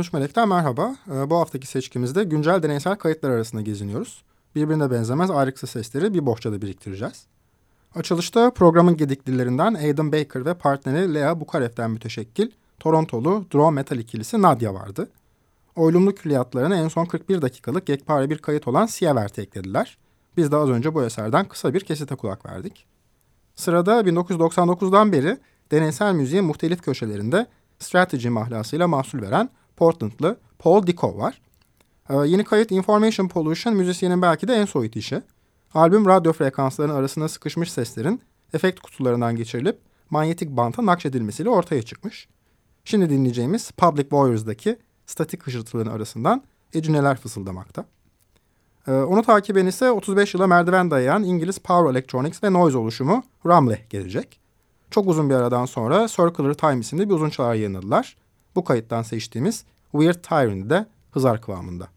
13 Melek'ten merhaba. Ee, bu haftaki seçkimizde güncel deneysel kayıtlar arasında geziniyoruz. Birbirine benzemez ayrıksız sesleri bir bohçada biriktireceğiz. Açılışta programın gediklilerinden Aidan Baker ve partneri Lea Bukarev'den müteşekkil Torontolu Draw Metal ikilisi Nadia vardı. Oylumlu külliyatlarına en son 41 dakikalık yekpare bir kayıt olan Sievert'i eklediler. Biz de az önce bu eserden kısa bir kesite kulak verdik. Sırada 1999'dan beri deneysel müziğin muhtelif köşelerinde strateji mahlasıyla mahsul veren Portlandlı Paul Dicko var. Ee, yeni kayıt Information Pollution müzisyenin belki de en soyut işi. Albüm radyo frekanslarının arasına sıkışmış seslerin efekt kutularından geçirilip manyetik banta nakşedilmesiyle ortaya çıkmış. Şimdi dinleyeceğimiz Public Warriors'daki statik hışırtıların arasından ecineler fısıldamakta. Ee, onu takiben ise 35 yıla merdiven dayayan İngiliz Power Electronics ve Noise oluşumu Ramleh gelecek. Çok uzun bir aradan sonra Circular Time isimli bir uzun çalar yayınladılar. Bu kayıttan seçtiğimiz Weird Tyranny de hızar kıvamında.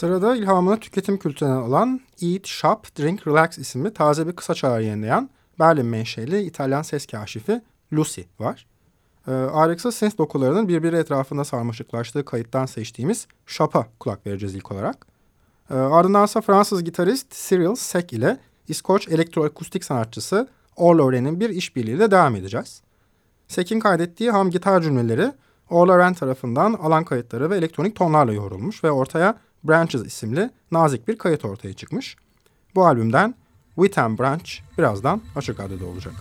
Sırada ilhamını tüketim kültüründen alan Eat, Shop, Drink, Relax isimli taze bir kısa çağrı yayınlayan Berlin menşeli İtalyan ses kaşifi Lucy var. E, ayrıksı ses dokularının birbiri etrafında sarmaşıklaştığı kayıttan seçtiğimiz Shop'a kulak vereceğiz ilk olarak. E, ardından ise Fransız gitarist Cyril Sek ile İskoç elektroakustik sanatçısı Orloren'in bir işbirliğiyle devam edeceğiz. Sek'in kaydettiği ham gitar cümleleri Orloren tarafından alan kayıtları ve elektronik tonlarla yoğrulmuş ve ortaya Branches isimli nazik bir kayıt ortaya çıkmış. Bu albümden Wheat and Branch birazdan açık adede olacak.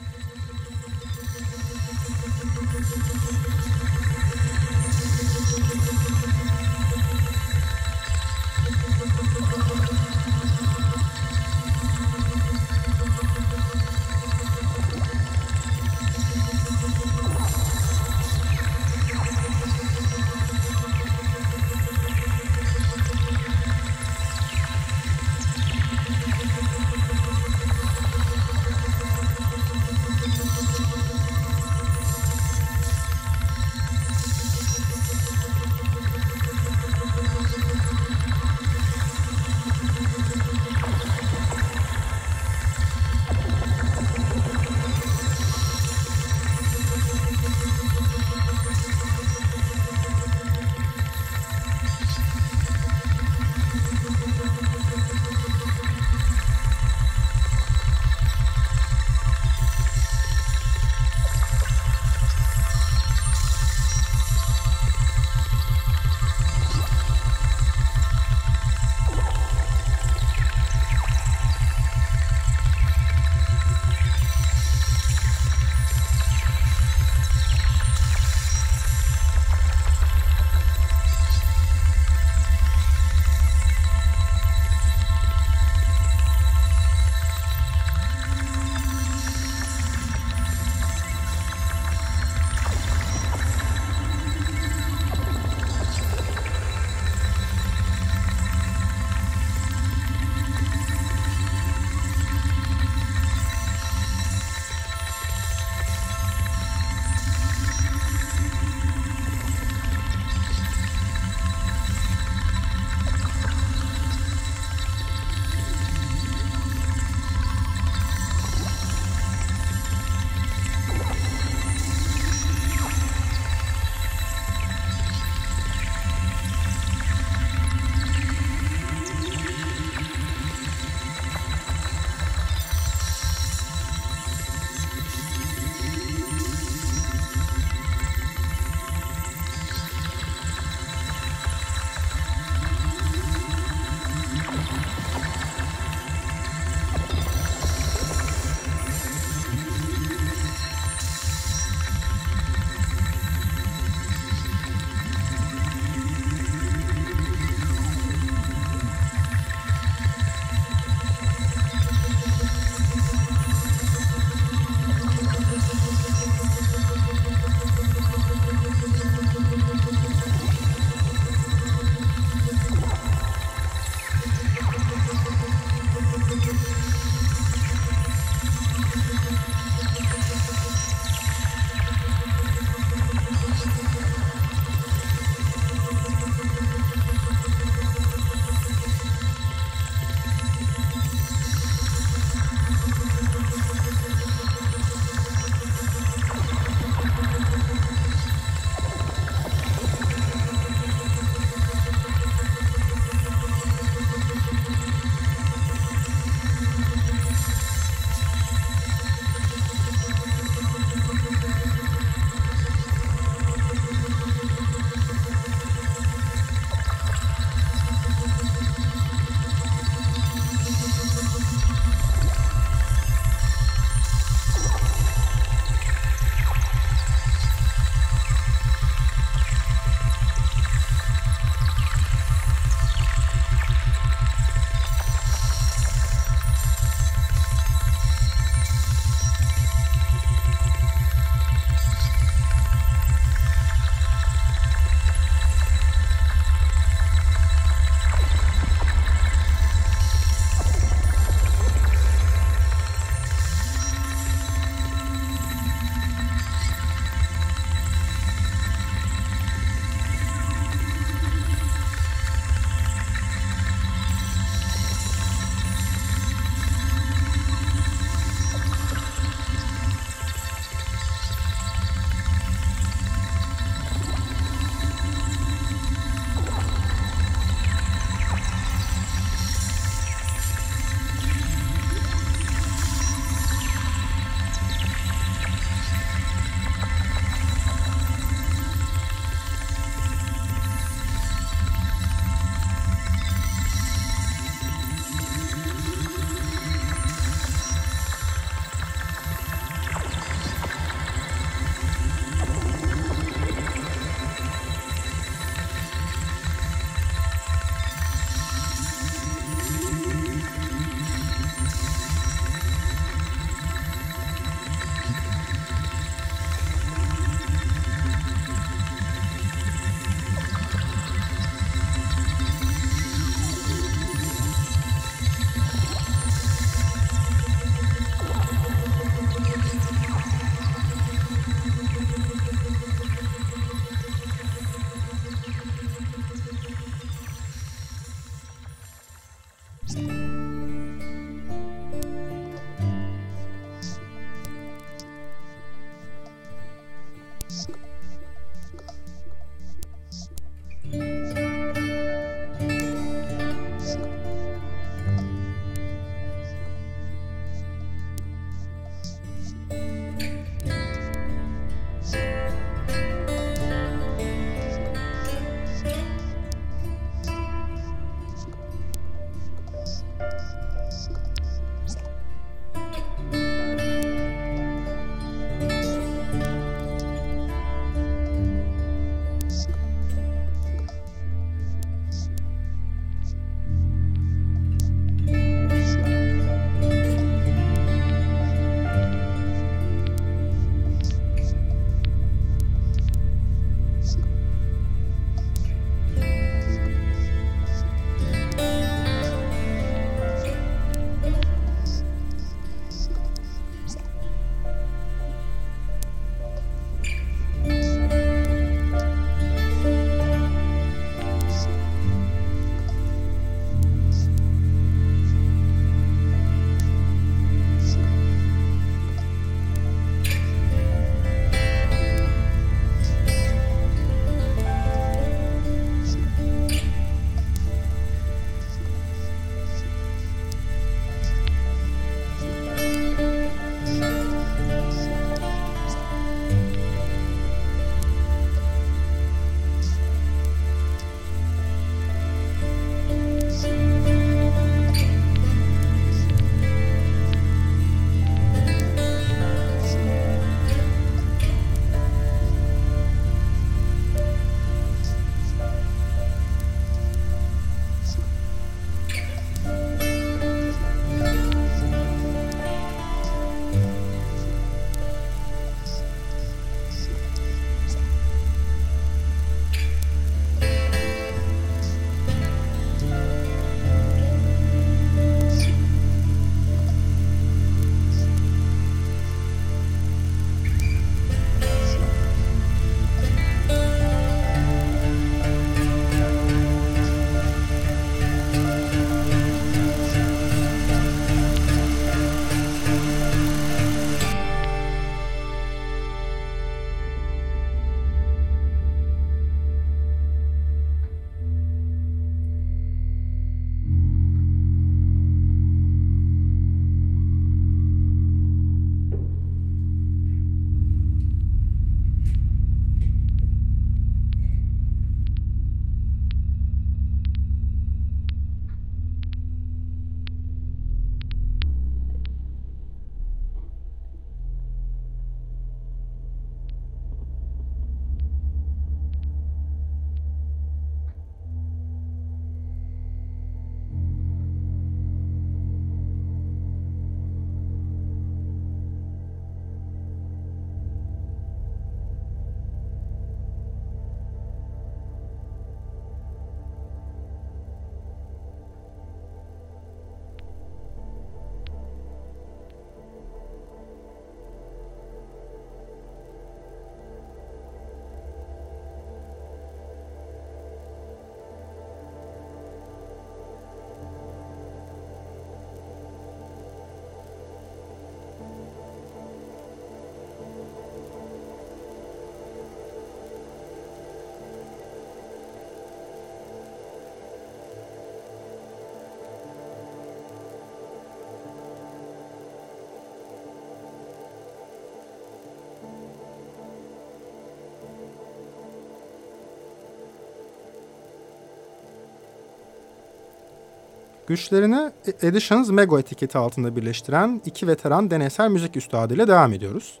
Güçlerini Editions Mego etiketi altında birleştiren iki veteran deneysel müzik üstadı ile devam ediyoruz.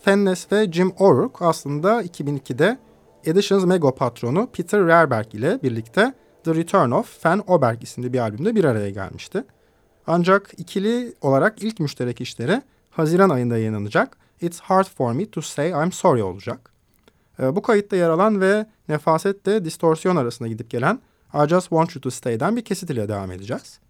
Fennes ve Jim O'Rourke aslında 2002'de Editions Mego patronu Peter Rerberg ile birlikte The Return of Fan Oberg isimli bir albümde bir araya gelmişti. Ancak ikili olarak ilk müşterek işleri Haziran ayında yayınlanacak It's Hard For Me To Say I'm Sorry olacak. Ee, bu kayıtta yer alan ve nefasetle distorsiyon arasında gidip gelen I Just Want You To Stay'den bir kesit ile devam edeceğiz.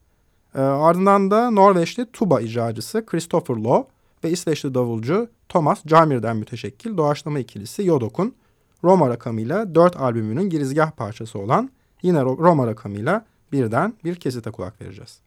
E, ardından da Norveçli tuba icracısı Christopher Lowe ve İsveçli davulcu Thomas Jarmir'den müteşekkil doğaçlama ikilisi Yodok'un Roma rakamıyla dört albümünün girizgah parçası olan yine Roma rakamıyla Birden bir kesite kulak vereceğiz.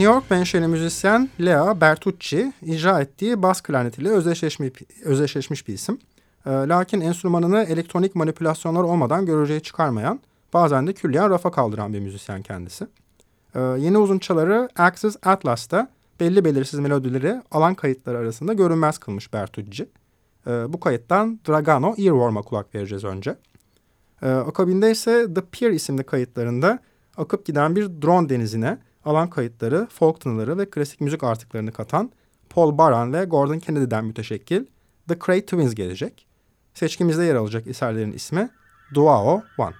New York menşeli müzisyen Lea Bertucci icra ettiği bas klarnetiyle özdeşleşmiş, özdeşleşmiş bir isim. E, lakin enstrümanını elektronik manipülasyonlar olmadan göreceği çıkarmayan, bazen de külliyen rafa kaldıran bir müzisyen kendisi. E, yeni uzunçaları Axis Atlas'ta belli belirsiz melodileri alan kayıtları arasında görünmez kılmış Bertucci. E, bu kayıttan Dragano Earworm'a kulak vereceğiz önce. E, akabinde ise The Pier isimli kayıtlarında akıp giden bir drone denizine alan kayıtları, folk tınıları ve klasik müzik artıklarını katan Paul Baran ve Gordon Kennedy'den müteşekkil The Cray Twins gelecek. Seçkimizde yer alacak eserlerin ismi Duao One.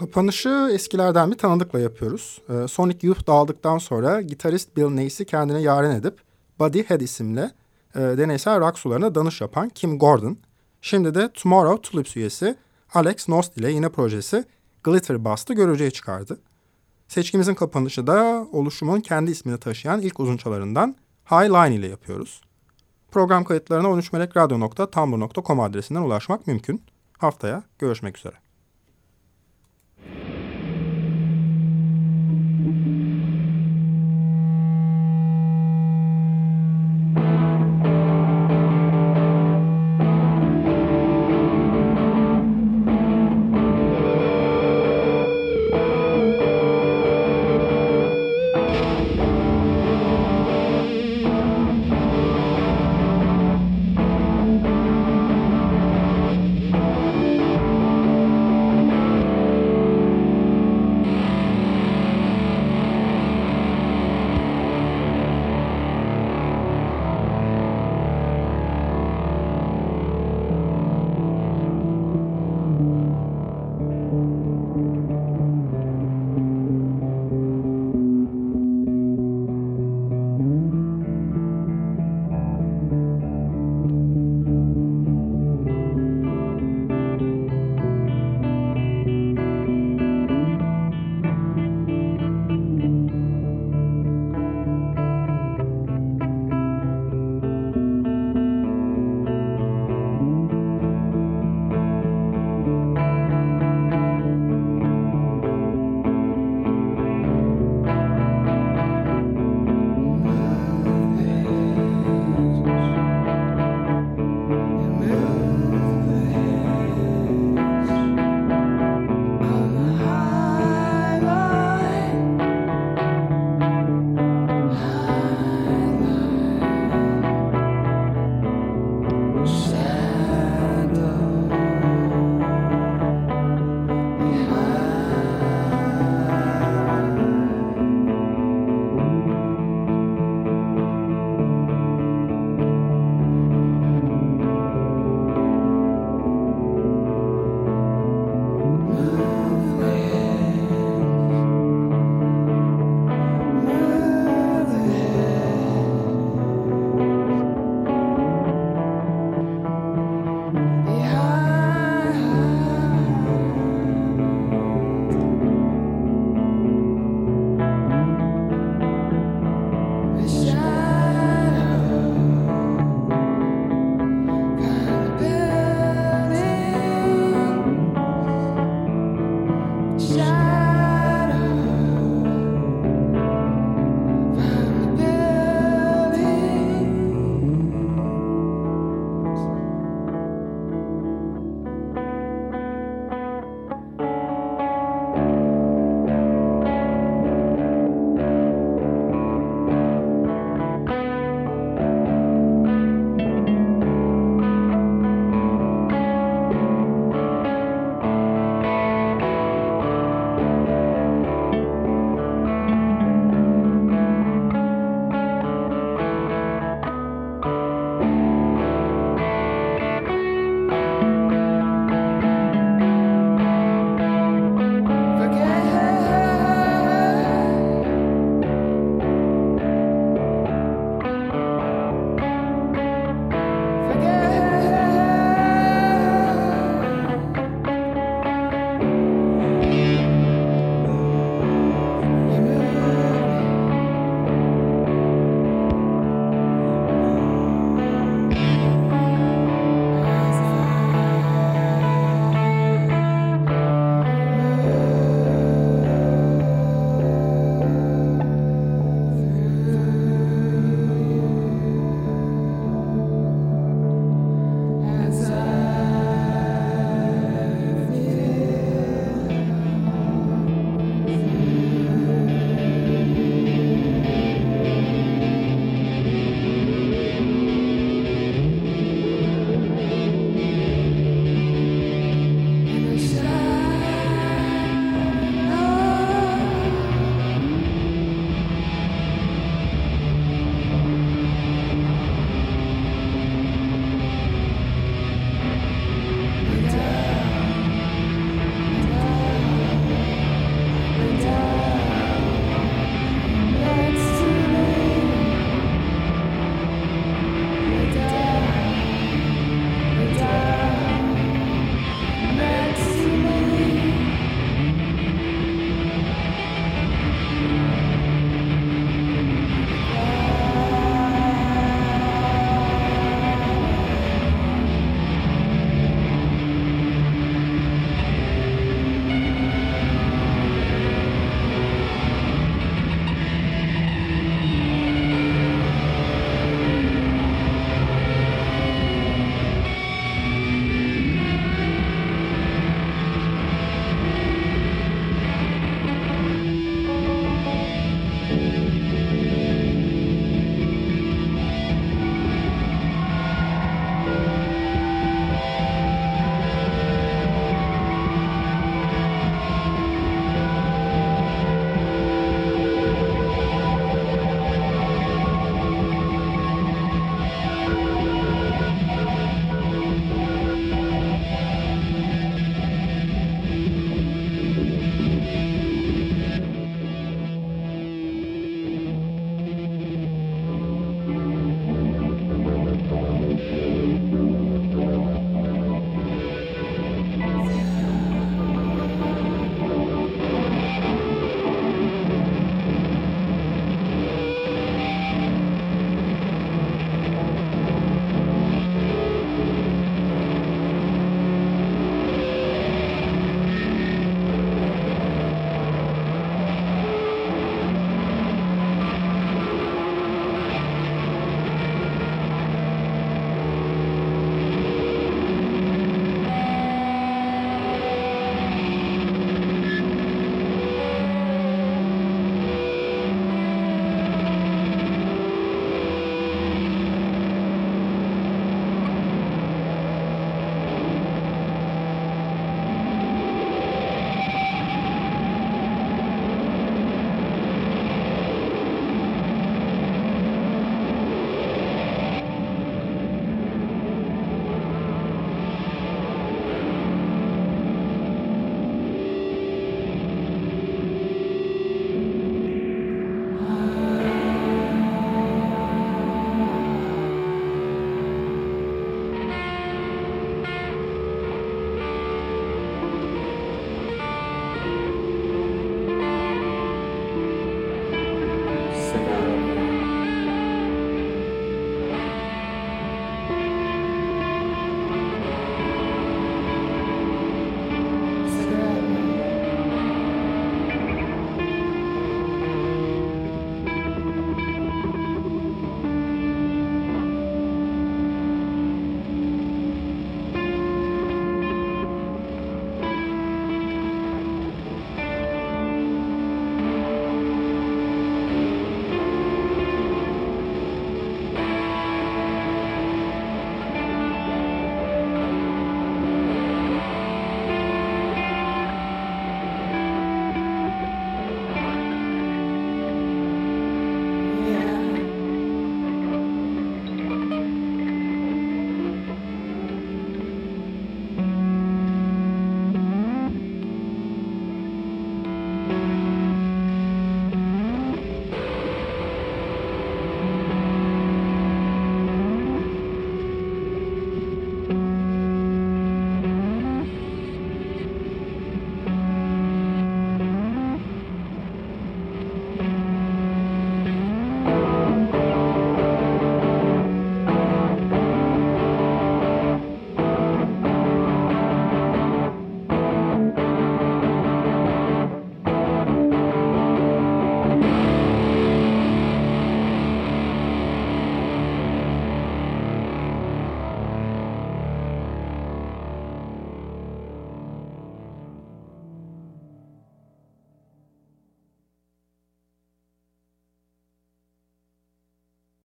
Kapanışı eskilerden bir tanıdıkla yapıyoruz. Ee, Sonic Youth dağıldıktan sonra gitarist Bill Nace'i kendine yaren edip Buddy Head isimli e, deneysel rock sularına danış yapan Kim Gordon, şimdi de Tomorrow Tulips üyesi Alex Nost ile yine projesi Glitter Bust'ı göreceği çıkardı. Seçkimizin kapanışı da oluşumun kendi ismini taşıyan ilk uzunçalarından High Line ile yapıyoruz. Program kayıtlarına 13melekradyo.tumblr.com adresinden ulaşmak mümkün. Haftaya görüşmek üzere.